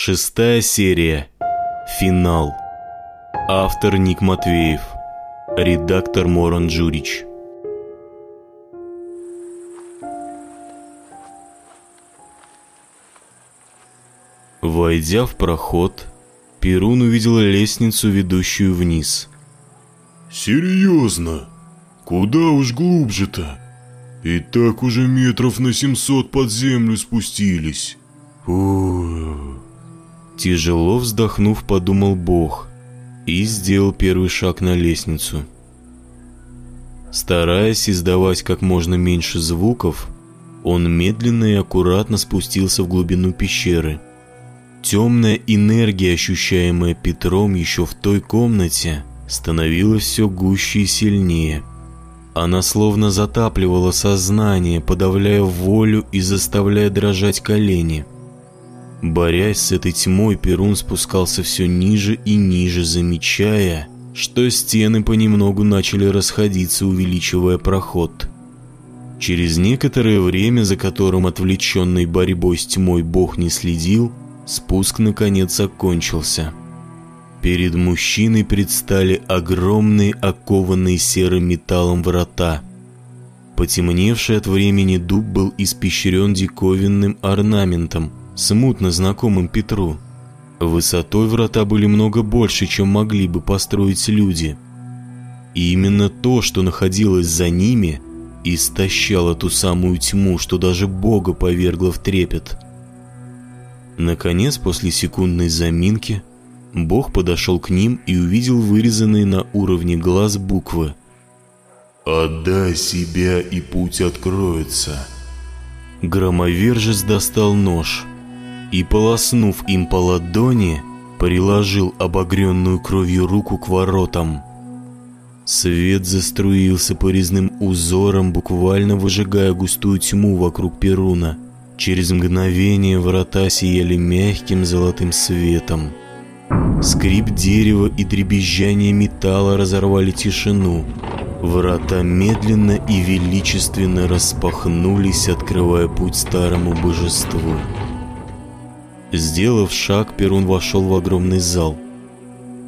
Шестая серия. Финал. Автор Ник Матвеев. Редактор Моран Джурич. Войдя в проход, Перун увидел лестницу, ведущую вниз. «Серьезно? Куда уж глубже-то? И так уже метров на 700 под землю спустились. Фу. Тяжело вздохнув, подумал Бог и сделал первый шаг на лестницу. Стараясь издавать как можно меньше звуков, он медленно и аккуратно спустился в глубину пещеры. Темная энергия, ощущаемая Петром еще в той комнате, становилась все гуще и сильнее. Она словно затапливала сознание, подавляя волю и заставляя дрожать колени. Борясь с этой тьмой, Перун спускался все ниже и ниже, замечая, что стены понемногу начали расходиться, увеличивая проход. Через некоторое время, за которым отвлеченной борьбой с тьмой Бог не следил, спуск наконец окончился. Перед мужчиной предстали огромные окованные серым металлом врата. Потемневший от времени дуб был испещрен диковинным орнаментом, смутно знакомым Петру. Высотой врата были много больше, чем могли бы построить люди. И именно то, что находилось за ними, истощало ту самую тьму, что даже Бога повергло в трепет – Наконец, после секундной заминки, Бог подошел к ним и увидел вырезанные на уровне глаз буквы. «Отдай себя, и путь откроется». Громовержец достал нож и, полоснув им по ладони, приложил обогренную кровью руку к воротам. Свет заструился по резным узорам, буквально выжигая густую тьму вокруг Перуна – Через мгновение врата сияли мягким золотым светом. Скрип дерева и дребезжание металла разорвали тишину. Врата медленно и величественно распахнулись, открывая путь старому божеству. Сделав шаг, Перун вошел в огромный зал.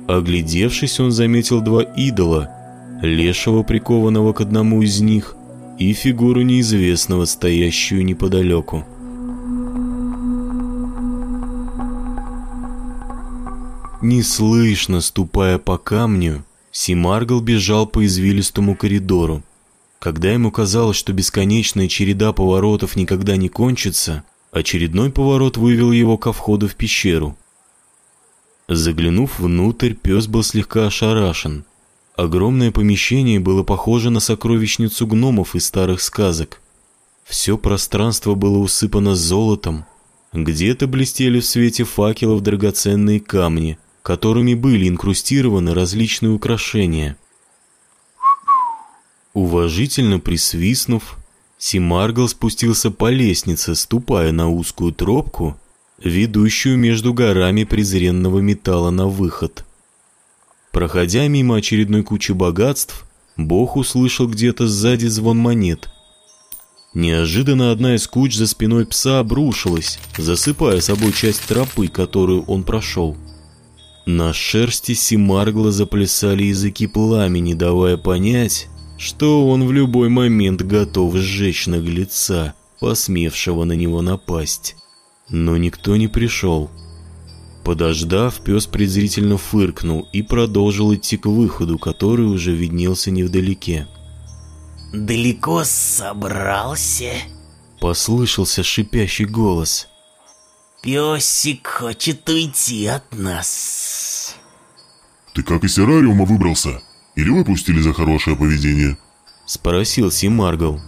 Оглядевшись, он заметил два идола, лешего, прикованного к одному из них, и фигуру неизвестного, стоящую неподалеку. Неслышно ступая по камню, Симаргл бежал по извилистому коридору. Когда ему казалось, что бесконечная череда поворотов никогда не кончится, очередной поворот вывел его ко входу в пещеру. Заглянув внутрь, пес был слегка ошарашен. Огромное помещение было похоже на сокровищницу гномов из старых сказок. Все пространство было усыпано золотом, где-то блестели в свете факелов драгоценные камни – которыми были инкрустированы различные украшения. Уважительно присвистнув, Симаргл спустился по лестнице, ступая на узкую тропку, ведущую между горами презренного металла на выход. Проходя мимо очередной кучи богатств, Бог услышал где-то сзади звон монет. Неожиданно одна из куч за спиной пса обрушилась, засыпая собой часть тропы, которую он прошел. На шерсти Симаргла заплясали языки пламени, давая понять, что он в любой момент готов сжечь наглеца, посмевшего на него напасть. Но никто не пришел. Подождав, пес презрительно фыркнул и продолжил идти к выходу, который уже виднелся невдалеке. «Далеко собрался?» Послышался шипящий голос. Песик хочет уйти от нас. Ты как из террариума выбрался? Или выпустили за хорошее поведение? Спросил Симаргл.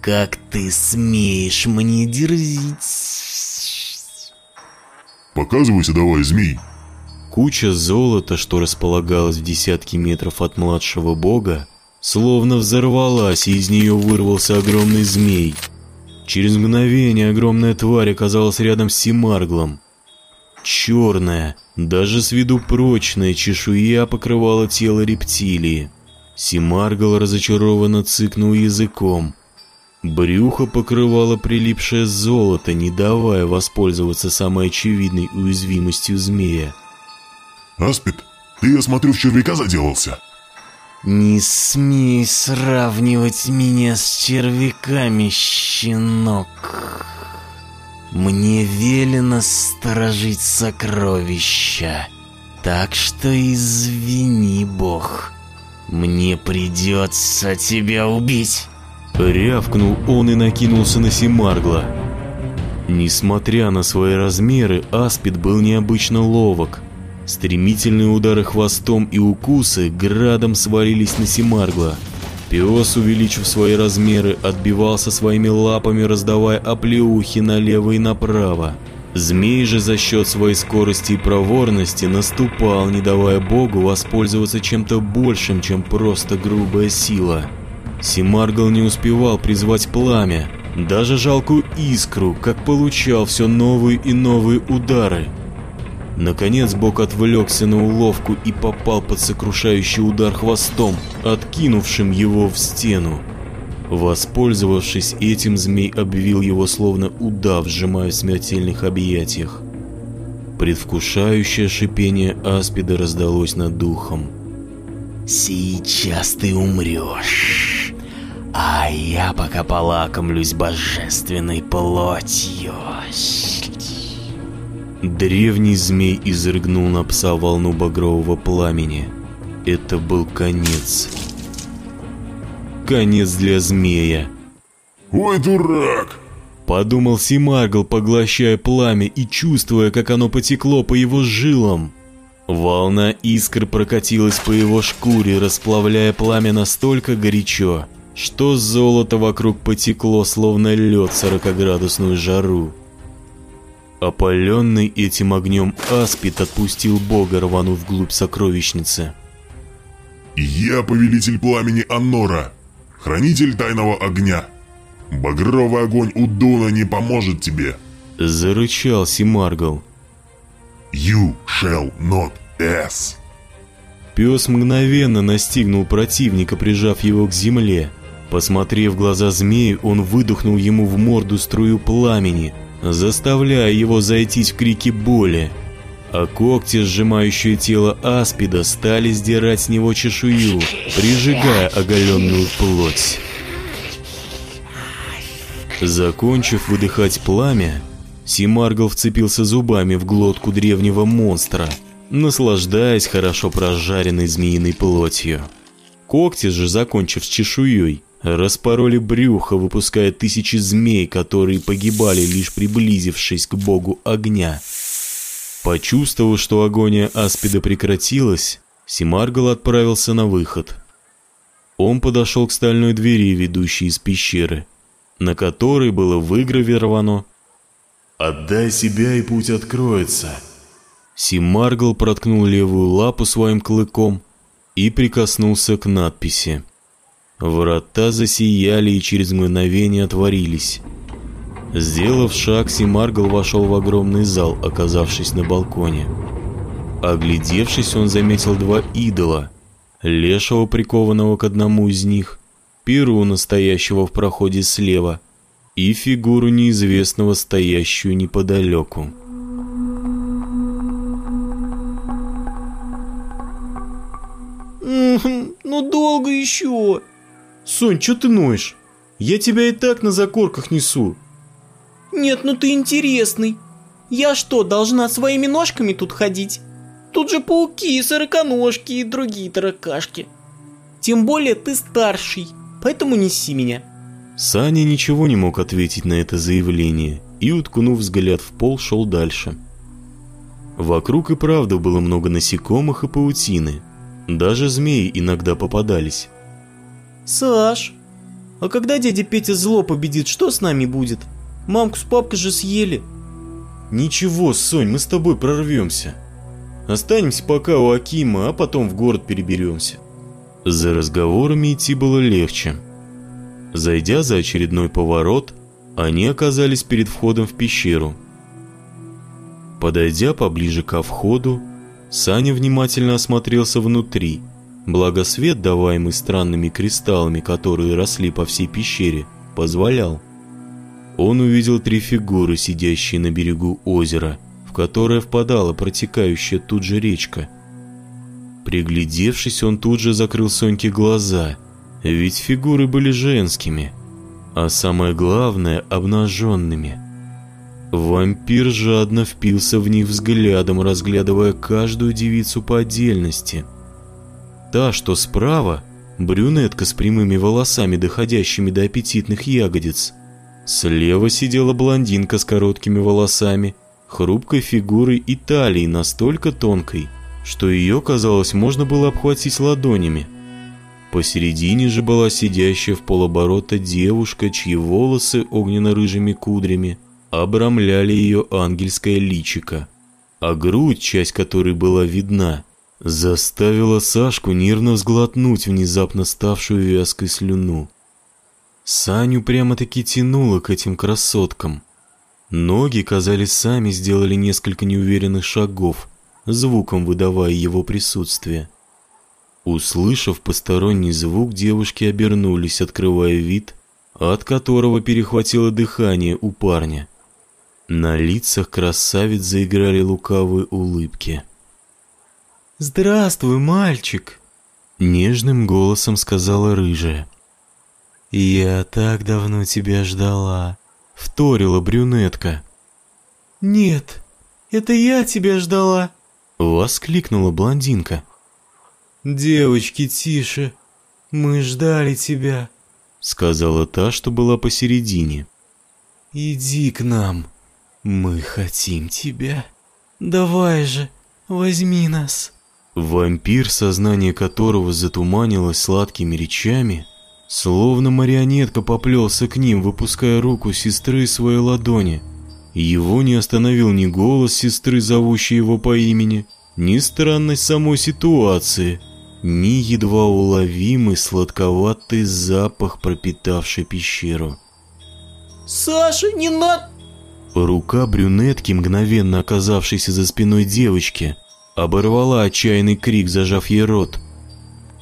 Как ты смеешь мне дерзить? Показывайся давай, змей. Куча золота, что располагалась в десятки метров от младшего бога, словно взорвалась, и из нее вырвался огромный змей – Через мгновение огромная тварь оказалась рядом с Симарглом. Черная, даже с виду прочная чешуя покрывала тело рептилии. Симаргл разочарованно цыкнул языком. Брюхо покрывало прилипшее золото, не давая воспользоваться самой очевидной уязвимостью змея. Аспид, ты, я смотрю, в червяка заделался. Не смей сравнивать меня с червяками, щенок. Мне велено сторожить сокровища, так что извини, бог. Мне придется тебя убить. Рявкнул он и накинулся на Симаргла. Несмотря на свои размеры, Аспид был необычно ловок. Стремительные удары хвостом и укусы градом свалились на Симаргла. Пес, увеличив свои размеры, отбивался своими лапами, раздавая оплеухи налево и направо. Змей же за счет своей скорости и проворности наступал, не давая богу воспользоваться чем-то большим, чем просто грубая сила. Симаргл не успевал призвать пламя, даже жалкую искру, как получал все новые и новые удары – Наконец Бог отвлекся на уловку и попал под сокрушающий удар хвостом, откинувшим его в стену. Воспользовавшись этим, змей обвил его словно удав, сжимая в смертельных объятиях. Предвкушающее шипение аспида раздалось над духом. «Сейчас ты умрешь, а я пока полакомлюсь божественной плотью». Древний змей изрыгнул на пса волну багрового пламени. Это был конец. Конец для змея. Ой, дурак! Подумал Симаргл, поглощая пламя и чувствуя, как оно потекло по его жилам. Волна искр прокатилась по его шкуре, расплавляя пламя настолько горячо, что золото вокруг потекло, словно лед сорокоградусную жару. Опаленный этим огнем Аспид отпустил бога, рванув вглубь сокровищницы. «Я повелитель пламени Аннора, хранитель тайного огня. Багровый огонь у Дуна не поможет тебе!» Зарычал Симаргл. «You shall not pass!» Пес мгновенно настигнул противника, прижав его к земле. Посмотрев в глаза змею, он выдохнул ему в морду струю пламени – заставляя его зайтись в крики боли. А когти, сжимающие тело Аспида, стали сдирать с него чешую, прижигая оголенную плоть. Закончив выдыхать пламя, Симаргл вцепился зубами в глотку древнего монстра, наслаждаясь хорошо прожаренной змеиной плотью. Когти же, закончив с чешуей, распороли брюхо, выпуская тысячи змей, которые погибали, лишь приблизившись к богу огня. Почувствовав, что агония Аспида прекратилась, Симаргал отправился на выход. Он подошел к стальной двери, ведущей из пещеры, на которой было выгравировано «Отдай себя, и путь откроется». Симаргл проткнул левую лапу своим клыком и прикоснулся к надписи. Врата засияли и через мгновение отворились. Сделав шаг, Симаргл вошел в огромный зал, оказавшись на балконе. Оглядевшись, он заметил два идола. Лешего, прикованного к одному из них, Перу, настоящего в проходе слева, и фигуру неизвестного, стоящую неподалеку. «Ну долго еще?» Сонь, что ты ноешь? Я тебя и так на закорках несу. Нет, ну ты интересный. Я что, должна своими ножками тут ходить? Тут же пауки, сороконожки и другие таракашки. Тем более ты старший, поэтому неси меня. Саня ничего не мог ответить на это заявление и, уткнув взгляд в пол, шел дальше. Вокруг и правда было много насекомых и паутины. Даже змеи иногда попадались. Саш, а когда дядя Петя зло победит, что с нами будет? Мамку с папкой же съели. Ничего, Сонь, мы с тобой прорвемся. Останемся пока у Акима, а потом в город переберемся. За разговорами идти было легче. Зайдя за очередной поворот, они оказались перед входом в пещеру. Подойдя поближе ко входу, Саня внимательно осмотрелся внутри – Благо свет, даваемый странными кристаллами, которые росли по всей пещере, позволял. Он увидел три фигуры, сидящие на берегу озера, в которое впадала протекающая тут же речка. Приглядевшись, он тут же закрыл Соньке глаза, ведь фигуры были женскими, а самое главное – обнаженными. Вампир жадно впился в них взглядом, разглядывая каждую девицу по отдельности. Та, что справа, брюнетка с прямыми волосами, доходящими до аппетитных ягодиц. Слева сидела блондинка с короткими волосами, хрупкой фигурой и талией настолько тонкой, что ее, казалось, можно было обхватить ладонями. Посередине же была сидящая в полоборота девушка, чьи волосы огненно-рыжими кудрями – обрамляли ее ангельское личико, а грудь, часть которой была видна, заставила Сашку нервно взглотнуть внезапно ставшую вязкой слюну. Саню прямо-таки тянуло к этим красоткам. Ноги, казались, сами сделали несколько неуверенных шагов, звуком выдавая его присутствие. Услышав посторонний звук, девушки обернулись, открывая вид, от которого перехватило дыхание у парня. На лицах красавиц заиграли лукавые улыбки. «Здравствуй, мальчик!» Нежным голосом сказала рыжая. «Я так давно тебя ждала», — вторила брюнетка. «Нет, это я тебя ждала», — воскликнула блондинка. «Девочки, тише, мы ждали тебя», — сказала та, что была посередине. «Иди к нам». Мы хотим тебя. Давай же, возьми нас. Вампир, сознание которого затуманилось сладкими речами, словно марионетка поплелся к ним, выпуская руку сестры из своей ладони. Его не остановил ни голос сестры, зовущей его по имени, ни странность самой ситуации, ни едва уловимый сладковатый запах, пропитавший пещеру. «Саша, не надо!» Рука брюнетки, мгновенно оказавшейся за спиной девочки, оборвала отчаянный крик, зажав ей рот.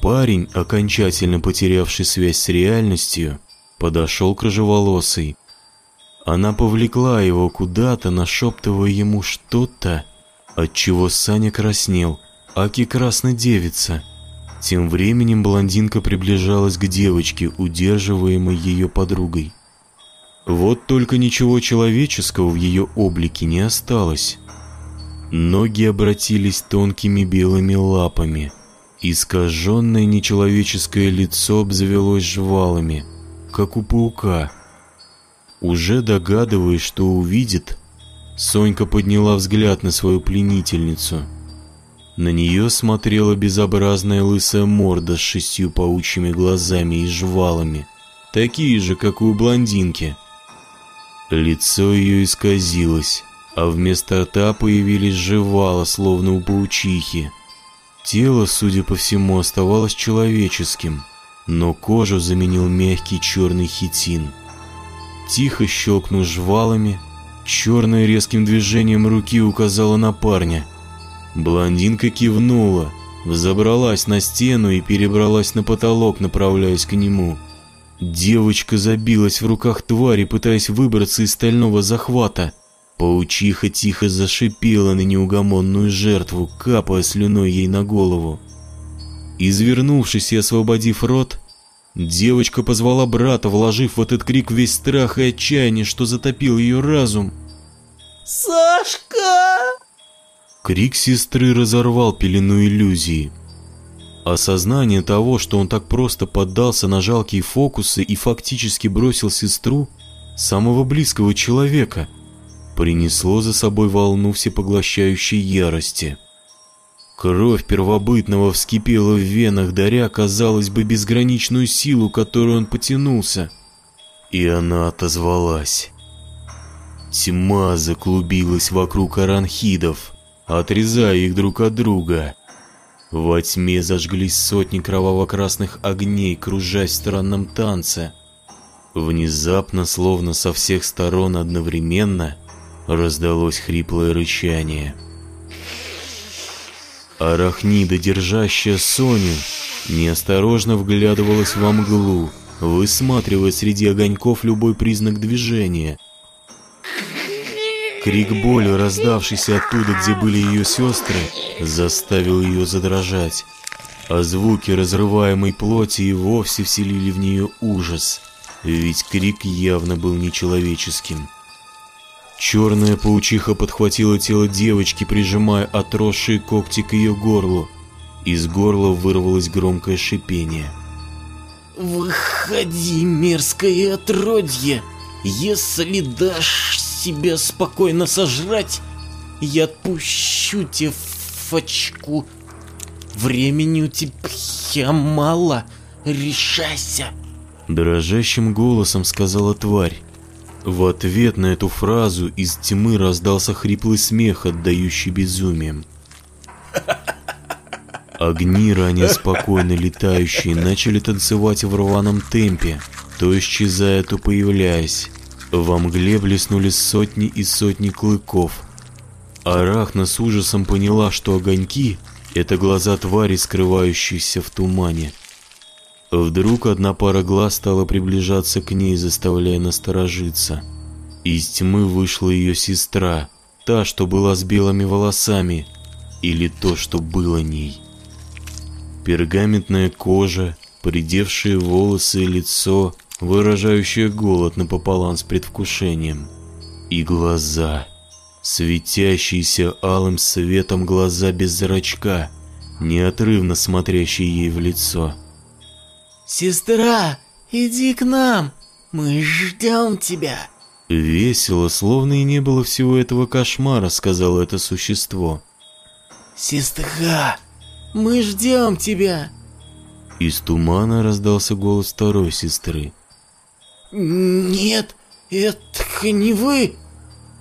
Парень, окончательно потерявший связь с реальностью, подошел к рыжеволосой. Она повлекла его куда-то, нашептывая ему что-то, от чего Саня краснел, аки красная девица. Тем временем блондинка приближалась к девочке, удерживаемой ее подругой. Вот только ничего человеческого в ее облике не осталось. Ноги обратились тонкими белыми лапами. Искаженное нечеловеческое лицо обзавелось жвалами, как у паука. Уже догадываясь, что увидит, Сонька подняла взгляд на свою пленительницу. На нее смотрела безобразная лысая морда с шестью паучьими глазами и жвалами, такие же, как у блондинки – Лицо ее исказилось, а вместо рта появились жевала, словно у паучихи. Тело, судя по всему, оставалось человеческим, но кожу заменил мягкий черный хитин. Тихо щелкнув жвалами, черная резким движением руки указала на парня. Блондинка кивнула, взобралась на стену и перебралась на потолок, направляясь к нему. Девочка забилась в руках твари, пытаясь выбраться из стального захвата. Паучиха тихо зашипела на неугомонную жертву, капая слюной ей на голову. Извернувшись и освободив рот, девочка позвала брата, вложив в этот крик весь страх и отчаяние, что затопил ее разум. «Сашка!» Крик сестры разорвал пелену иллюзии. Осознание того, что он так просто поддался на жалкие фокусы и фактически бросил сестру, самого близкого человека, принесло за собой волну всепоглощающей ярости. Кровь первобытного вскипела в венах, даря, казалось бы, безграничную силу, которую он потянулся. И она отозвалась. Тьма заклубилась вокруг аранхидов, отрезая их друг от друга. Во тьме зажглись сотни кроваво-красных огней, кружась в странном танце. Внезапно, словно со всех сторон одновременно, раздалось хриплое рычание. Арахнида, держащая Соню, неосторожно вглядывалась во мглу, высматривая среди огоньков любой признак движения. Крик боли, раздавшийся оттуда, где были ее сестры, заставил ее задрожать, а звуки разрываемой плоти и вовсе вселили в нее ужас, ведь крик явно был нечеловеческим. Черная паучиха подхватила тело девочки, прижимая отросшие когти к ее горлу. Из горла вырвалось громкое шипение. Выходи, мерзкое отродье! Если дашь себя спокойно сожрать, я отпущу тебе фочку. Времени у тебя мало, решайся. Дрожащим голосом сказала тварь. В ответ на эту фразу из тьмы раздался хриплый смех, отдающий безумием. Огни, ранее спокойно летающие, начали танцевать в рваном темпе, то исчезая, то появляясь. Во мгле блеснули сотни и сотни клыков. Арахна с ужасом поняла, что огоньки — это глаза твари, скрывающиеся в тумане. Вдруг одна пара глаз стала приближаться к ней, заставляя насторожиться. Из тьмы вышла ее сестра, та, что была с белыми волосами, или то, что было ней. Пергаментная кожа, придевшие волосы и лицо, выражающее голод напополам с предвкушением. И глаза, светящиеся алым светом глаза без зрачка, неотрывно смотрящие ей в лицо. Сестра, иди к нам, мы ждем тебя. Весело, словно и не было всего этого кошмара, сказала это существо. Сестра, мы ждем тебя. Из тумана раздался голос второй сестры. Нет, это не вы.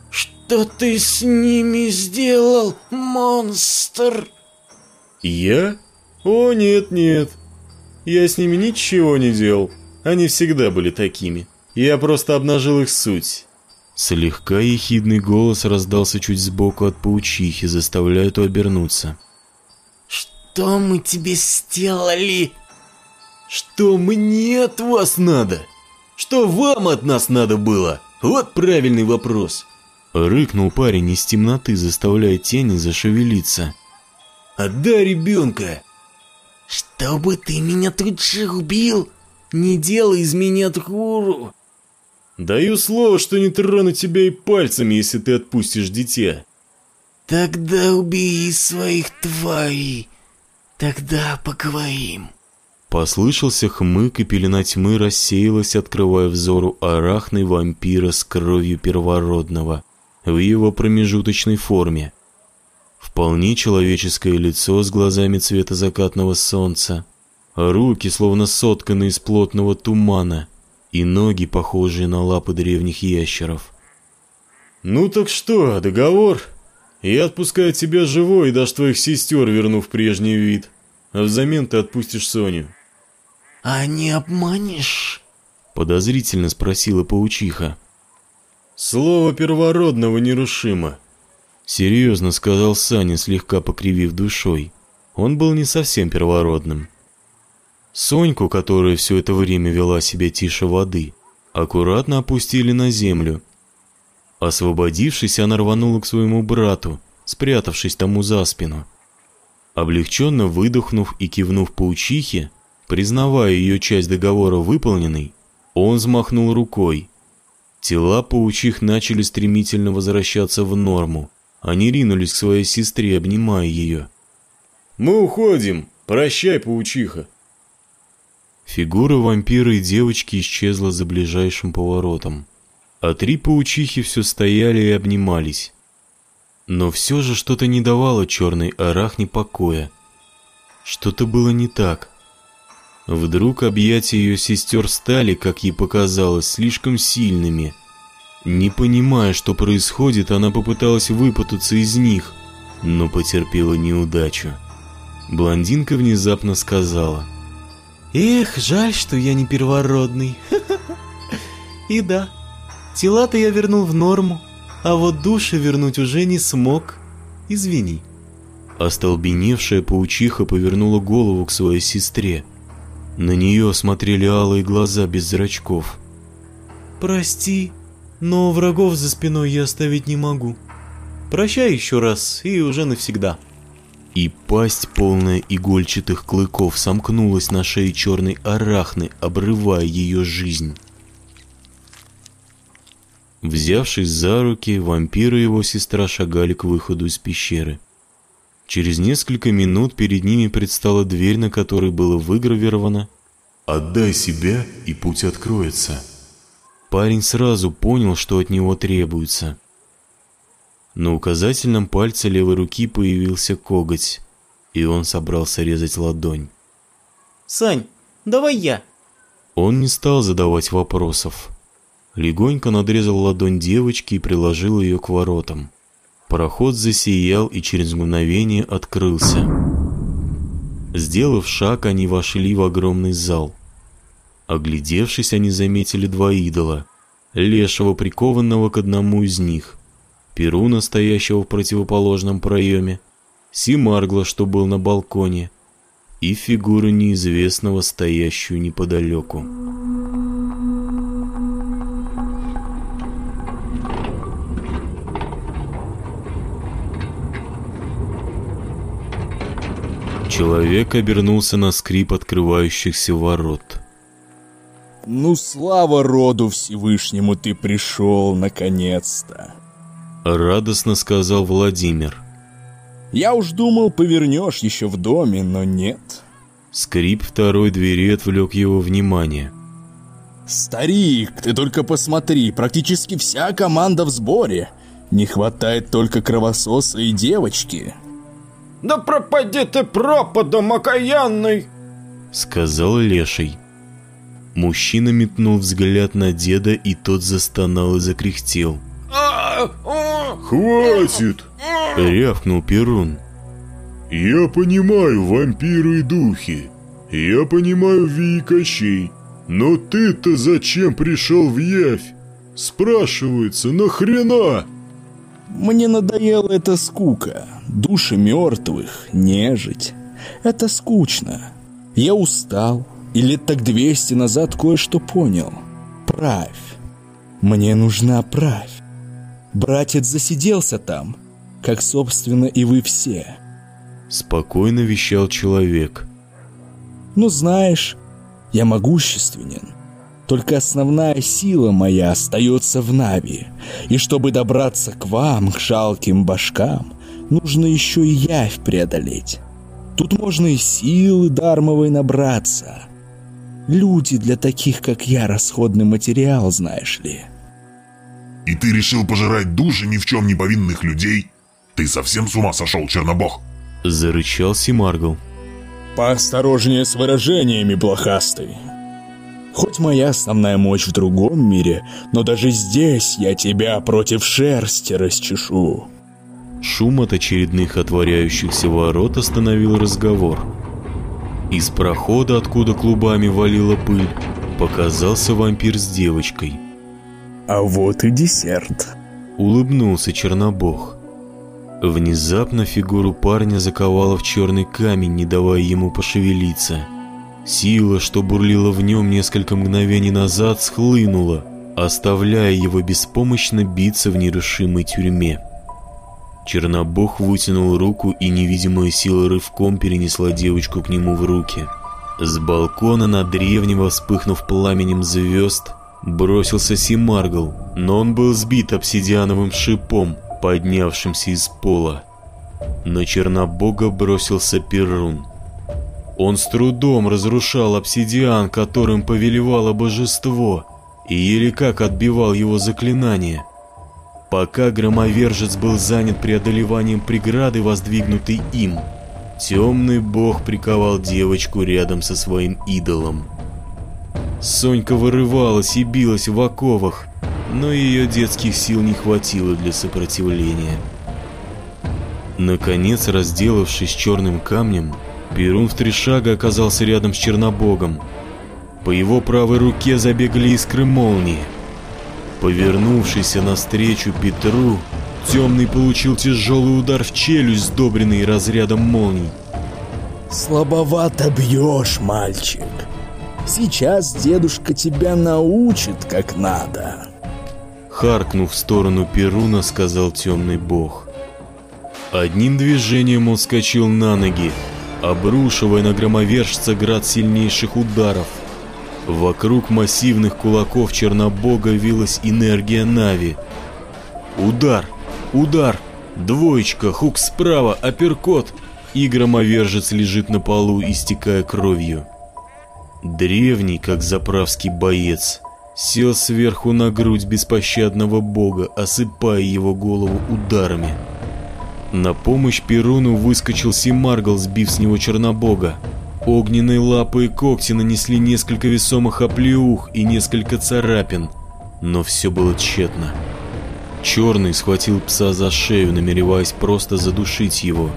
Что ты с ними сделал, монстр? Я? О, нет-нет. Я с ними ничего не делал. Они всегда были такими. Я просто обнажил их суть. Слегка ехидный голос раздался чуть сбоку от паучихи, заставляя эту обернуться. Что мы тебе сделали? Что мне от вас надо? Что вам от нас надо было? Вот правильный вопрос. Рыкнул парень из темноты, заставляя тени зашевелиться. Отдай ребенка! Чтобы ты меня тут же убил, не делай из меня дуру. Даю слово, что не трону тебя и пальцами, если ты отпустишь дитя. Тогда убей своих тварей, тогда поговорим. Послышался хмык, и пелена тьмы рассеялась, открывая взору арахной вампира с кровью первородного в его промежуточной форме. Вполне человеческое лицо с глазами цвета закатного солнца, руки, словно сотканные из плотного тумана, и ноги, похожие на лапы древних ящеров. «Ну так что, договор? Я отпускаю тебя живой и дашь твоих сестер, вернув прежний вид. А взамен ты отпустишь Соню». «А не обманешь?» Подозрительно спросила паучиха. «Слово первородного нерушимо», Серьезно сказал Саня, слегка покривив душой. Он был не совсем первородным. Соньку, которая все это время вела себя тише воды, аккуратно опустили на землю. Освободившись, она рванула к своему брату, спрятавшись тому за спину. Облегченно выдохнув и кивнув паучихе, признавая ее часть договора выполненной, он взмахнул рукой. Тела паучих начали стремительно возвращаться в норму, они ринулись к своей сестре, обнимая ее. «Мы уходим! Прощай, паучиха!» Фигура вампира и девочки исчезла за ближайшим поворотом, а три паучихи все стояли и обнимались. Но все же что-то не давало черной арахне покоя. Что-то было не так. Вдруг объятия ее сестер стали, как ей показалось, слишком сильными – не понимая, что происходит, она попыталась выпутаться из них, но потерпела неудачу. Блондинка внезапно сказала. «Эх, жаль, что я не первородный. И да, тела-то я вернул в норму, а вот души вернуть уже не смог. Извини». Остолбеневшая паучиха повернула голову к своей сестре. На нее смотрели алые глаза без зрачков. Прости, но врагов за спиной я оставить не могу. Прощай еще раз и уже навсегда. И пасть, полная игольчатых клыков, сомкнулась на шее черной арахны, обрывая ее жизнь. Взявшись за руки, вампир и его сестра шагали к выходу из пещеры. Через несколько минут перед ними предстала дверь, на которой было выгравировано «Отдай себя, и путь откроется». Парень сразу понял, что от него требуется. На указательном пальце левой руки появился коготь, и он собрался резать ладонь. Сань, давай я. Он не стал задавать вопросов. Легонько надрезал ладонь девочки и приложил ее к воротам. Проход засиял и через мгновение открылся. Сделав шаг, они вошли в огромный зал. Оглядевшись, они заметили два идола. Лешего, прикованного к одному из них. Перуна, стоящего в противоположном проеме. Симаргла, что был на балконе. И фигуру неизвестного, стоящую неподалеку. Человек обернулся на скрип открывающихся ворот. Ну, слава роду Всевышнему, ты пришел наконец-то. Радостно сказал Владимир. Я уж думал, повернешь еще в доме, но нет. Скрип второй двери отвлек его внимание. Старик, ты только посмотри, практически вся команда в сборе. Не хватает только кровососа и девочки. Да пропади ты пропадом, окаянный! Сказал Леший. Мужчина метнул взгляд на деда, и тот застонал и закряхтел. «Хватит!» — рявкнул Перун. «Я понимаю вампиры и духи. Я понимаю Ви и Кощей. Но ты-то зачем пришел в Явь? Спрашивается, нахрена?» Мне надоела эта скука. Души мертвых, нежить. Это скучно. Я устал. И лет так двести назад кое-что понял. Правь. Мне нужна правь. Братец засиделся там, как, собственно, и вы все. Спокойно вещал человек. Ну, знаешь, я могущественен. Только основная сила моя остается в Нави. И чтобы добраться к вам, к жалким башкам, нужно еще и явь преодолеть. Тут можно и силы дармовой набраться. Люди для таких, как я, расходный материал, знаешь ли. И ты решил пожирать души ни в чем не повинных людей? Ты совсем с ума сошел, Чернобог? Зарычал Симаргл. Поосторожнее с выражениями, блохастый. Хоть моя основная мощь в другом мире, но даже здесь я тебя против шерсти расчешу. Шум от очередных отворяющихся ворот остановил разговор. Из прохода, откуда клубами валила пыль, показался вампир с девочкой. А вот и десерт. Улыбнулся Чернобог. Внезапно фигуру парня заковала в черный камень, не давая ему пошевелиться. Сила, что бурлила в нем несколько мгновений назад, схлынула, оставляя его беспомощно биться в нерушимой тюрьме. Чернобог вытянул руку, и невидимая сила рывком перенесла девочку к нему в руки. С балкона на древнего, вспыхнув пламенем звезд, бросился Симаргл, но он был сбит обсидиановым шипом, поднявшимся из пола. На Чернобога бросился Перун. Он с трудом разрушал обсидиан, которым повелевало божество, и еле как отбивал его заклинание. Пока громовержец был занят преодолеванием преграды, воздвигнутой им, темный бог приковал девочку рядом со своим идолом. Сонька вырывалась и билась в оковах, но ее детских сил не хватило для сопротивления. Наконец, разделавшись черным камнем, Перун в три шага оказался рядом с Чернобогом. По его правой руке забегали искры молнии. Повернувшийся навстречу Петру, Темный получил тяжелый удар в челюсть, сдобренный разрядом молний. Слабовато бьешь, мальчик. Сейчас дедушка тебя научит, как надо. Харкнув в сторону Перуна, сказал темный бог. Одним движением он вскочил на ноги, обрушивая на громовержца град сильнейших ударов. Вокруг массивных кулаков Чернобога вилась энергия Нави. Удар! Удар! Двоечка, хук справа, апперкот! И громовержец лежит на полу, истекая кровью. Древний, как заправский боец, сел сверху на грудь беспощадного бога, осыпая его голову ударами. На помощь Перуну выскочил Симаргл, сбив с него Чернобога. Огненные лапы и когти нанесли несколько весомых оплеух и несколько царапин, но все было тщетно. Черный схватил пса за шею, намереваясь просто задушить его.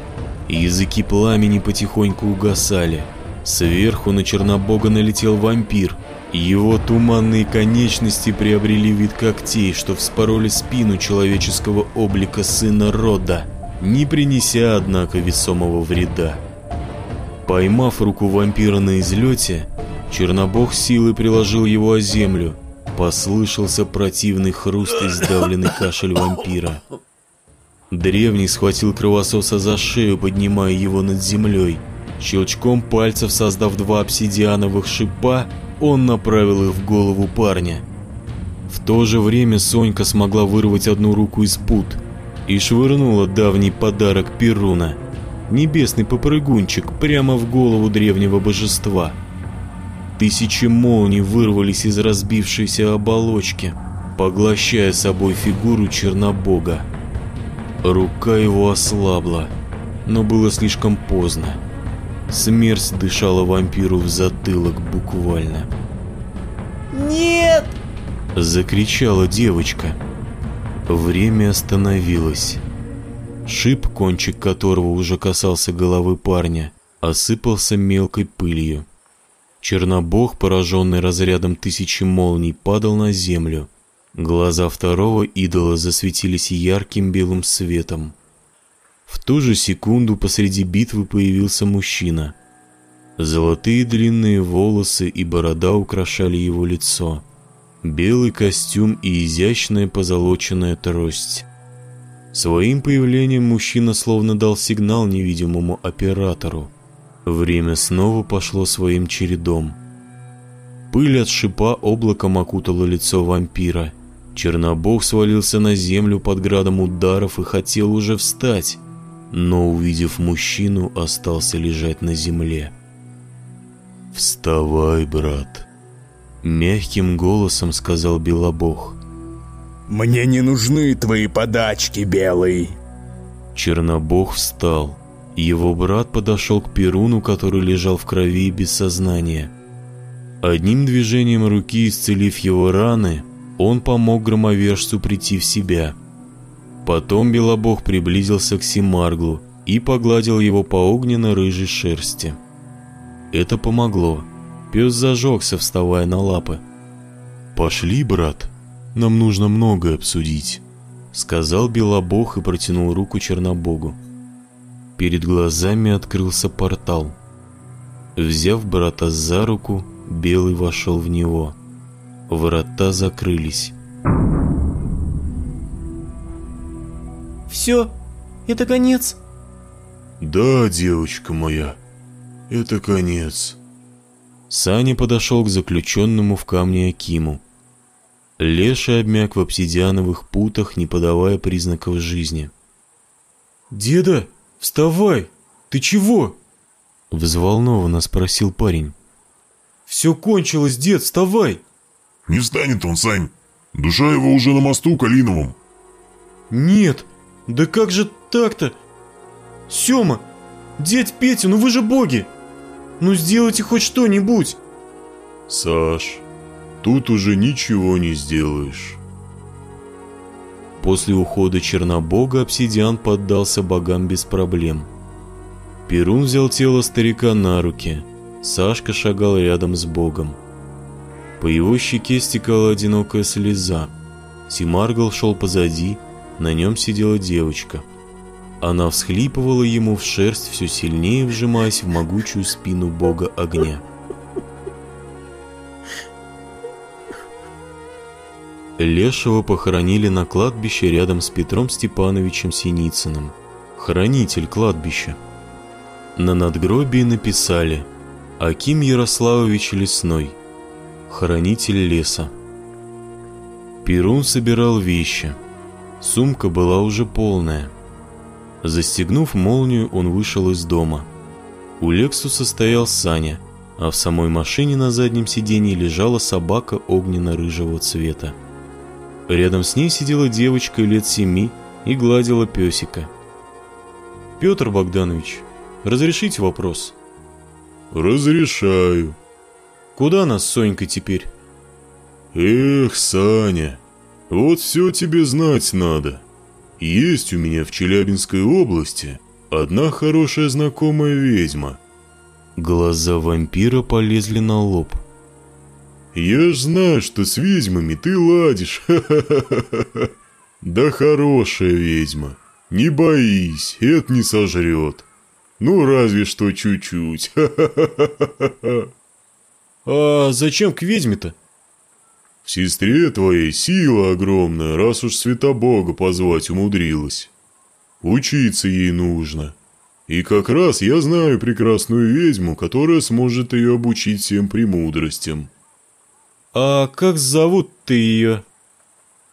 Языки пламени потихоньку угасали. Сверху на Чернобога налетел вампир. Его туманные конечности приобрели вид когтей, что вспороли спину человеческого облика сына рода, не принеся, однако, весомого вреда. Поймав руку вампира на излете, Чернобог силой приложил его о землю. Послышался противный хруст и сдавленный кашель вампира. Древний схватил кровососа за шею, поднимая его над землей. Щелчком пальцев, создав два обсидиановых шипа, он направил их в голову парня. В то же время Сонька смогла вырвать одну руку из пут и швырнула давний подарок Перуна – небесный попрыгунчик прямо в голову древнего божества. Тысячи молний вырвались из разбившейся оболочки, поглощая собой фигуру Чернобога. Рука его ослабла, но было слишком поздно. Смерть дышала вампиру в затылок буквально. «Нет!» — закричала девочка. Время остановилось. Шип, кончик которого уже касался головы парня, осыпался мелкой пылью. Чернобог, пораженный разрядом тысячи молний, падал на землю. Глаза второго идола засветились ярким белым светом. В ту же секунду посреди битвы появился мужчина. Золотые длинные волосы и борода украшали его лицо. Белый костюм и изящная позолоченная трость. Своим появлением мужчина словно дал сигнал невидимому оператору. Время снова пошло своим чередом. Пыль от шипа облаком окутала лицо вампира. Чернобог свалился на землю под градом ударов и хотел уже встать, но, увидев мужчину, остался лежать на земле. «Вставай, брат!» Мягким голосом сказал Белобог. Мне не нужны твои подачки, Белый. Чернобог встал. Его брат подошел к Перуну, который лежал в крови и без сознания. Одним движением руки, исцелив его раны, он помог громовержцу прийти в себя. Потом Белобог приблизился к Симарглу и погладил его по огненно-рыжей шерсти. Это помогло. Пес зажегся, вставая на лапы. «Пошли, брат», нам нужно многое обсудить», — сказал Белобог и протянул руку Чернобогу. Перед глазами открылся портал. Взяв брата за руку, Белый вошел в него. Врата закрылись. «Все, это конец?» «Да, девочка моя, это конец». Саня подошел к заключенному в камне Акиму. Леша обмяк в обсидиановых путах, не подавая признаков жизни. «Деда, вставай! Ты чего?» Взволнованно спросил парень. «Все кончилось, дед, вставай!» «Не встанет он, Сань! Душа его уже на мосту Калиновом!» «Нет! Да как же так-то? Сема! Дядь Петя, ну вы же боги! Ну сделайте хоть что-нибудь!» «Саш, Тут уже ничего не сделаешь. После ухода Чернобога обсидиан поддался богам без проблем. Перун взял тело старика на руки. Сашка шагал рядом с богом. По его щеке стекала одинокая слеза. Симаргл шел позади, на нем сидела девочка. Она всхлипывала ему в шерсть, все сильнее вжимаясь в могучую спину бога огня. Лешего похоронили на кладбище рядом с Петром Степановичем Синицыным, хранитель кладбища. На надгробии написали «Аким Ярославович Лесной, хранитель леса». Перун собирал вещи. Сумка была уже полная. Застегнув молнию, он вышел из дома. У Лексуса стоял Саня, а в самой машине на заднем сиденье лежала собака огненно-рыжего цвета. Рядом с ней сидела девочка лет семи и гладила песика. «Петр Богданович, разрешите вопрос?» «Разрешаю». «Куда нас с Сонькой теперь?» «Эх, Саня, вот все тебе знать надо. Есть у меня в Челябинской области одна хорошая знакомая ведьма». Глаза вампира полезли на лоб. Я ж знаю, что с ведьмами ты ладишь. Да хорошая ведьма. Не боись, это не сожрет. Ну, разве что чуть-чуть. А зачем к ведьме-то? В сестре твоей сила огромная, раз уж святобога позвать умудрилась. Учиться ей нужно. И как раз я знаю прекрасную ведьму, которая сможет ее обучить всем премудростям. «А как зовут ты ее?»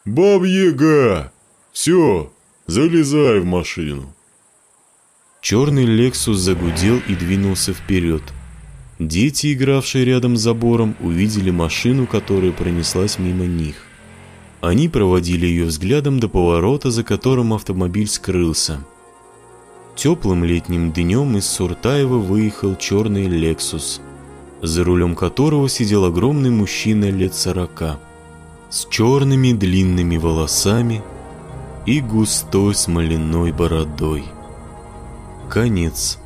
«Баб-яга! Все, залезай в машину!» Черный Лексус загудел и двинулся вперед. Дети, игравшие рядом с забором, увидели машину, которая пронеслась мимо них. Они проводили ее взглядом до поворота, за которым автомобиль скрылся. Теплым летним днем из Суртаева выехал черный Лексус – за рулем которого сидел огромный мужчина лет сорока, с черными длинными волосами и густой смоляной бородой. Конец.